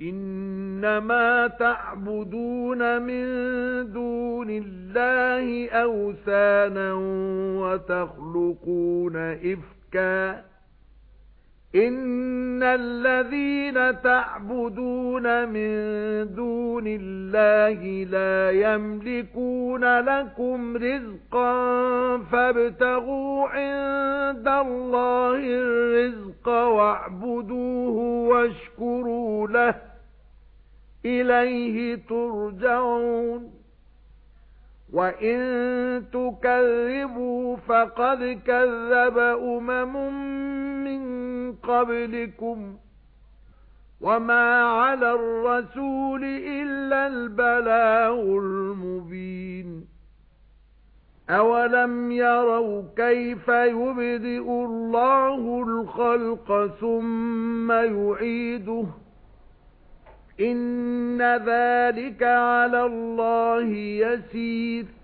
إِنَّمَا تَعْبُدُونَ مِن دُونِ اللَّهِ أَوْثَانًا وَتَخْلُقُونَ إِفْكًا إِنَّ الَّذِينَ تَعْبُدُونَ مِن دُونِ اللَّهِ لَا يَمْلِكُونَ لَكُمْ رِزْقًا فَابْتَغُوا عِندَ اللَّهِ الرِّزْقَ وَاعْبُدُوهُ وَاشْكُرُوا لَهُ إِلَيْهِ تُرْجَعُونَ وَإِن تُكَذِّبُوا فَقَدْ كَذَّبَ أُمَمٌ قَبْلِكُمْ وَمَا عَلَى الرَّسُولِ إِلَّا الْبَلَاغُ الْمُبِينُ أَوَلَمْ يَرَوْا كَيْفَ يُبْدِئُ اللَّهُ الْخَلْقَ ثُمَّ يُعِيدُهُ إِنَّ ذَلِكَ عَلَى اللَّهِ يَسِيرٌ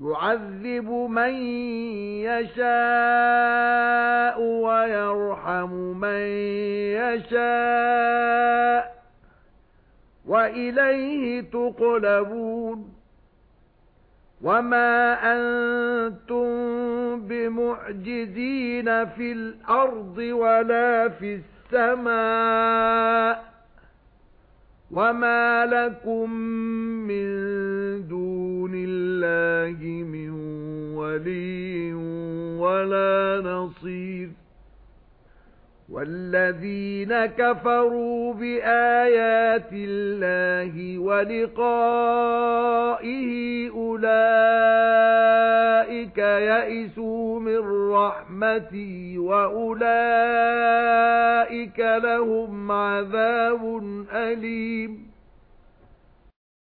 يُعَذِّبُ مَن يَشَاءُ وَيَرْحَمُ مَن يَشَاءُ وَإِلَيْهِ تُقْلَبُونَ وَمَا أَنتُم بِمُعْجِزِينَ فِي الْأَرْضِ وَلَا فِي السَّمَاءِ وَمَا لَكُمْ مِنْ دُونِ اللَّهِ مِنْ وَلِيٍّ وَلَا نَصِيرٍ وَالَّذِينَ كَفَرُوا بِآيَاتِ اللَّهِ وَلِقَائِهِ أُولَئِكَ يَئِسُوا مِن رَّحْمَتِي وَأُولَئِكَ لَهُمْ عَذَابٌ أَلِيمٌ